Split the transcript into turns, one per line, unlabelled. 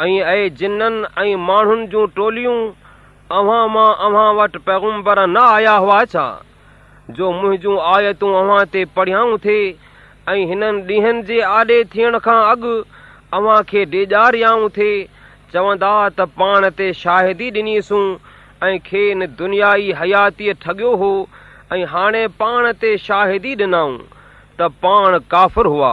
ऐं ऐ जिन ऐं माण्हुनि जूं टोलियूं अव्हां मां अव्हां वटि मांगंबर न आया हुआ छा जो मुंहिंजूं आयतूं अव्हां ते पढ़ियाऊं थिए ऐं हिननि ॾींहनि जे आॾे थियण खां अॻु अव्हां खे ॾेजारियाऊं थिए चवंदा त पाण ते शाहिदी ॾिनीसूं ऐं खेनि दुनियाई हयातीअ ठगियो हो ऐं हाणे पाण ते शाहिदी ॾिनऊं त पाण काफ़िर हुआ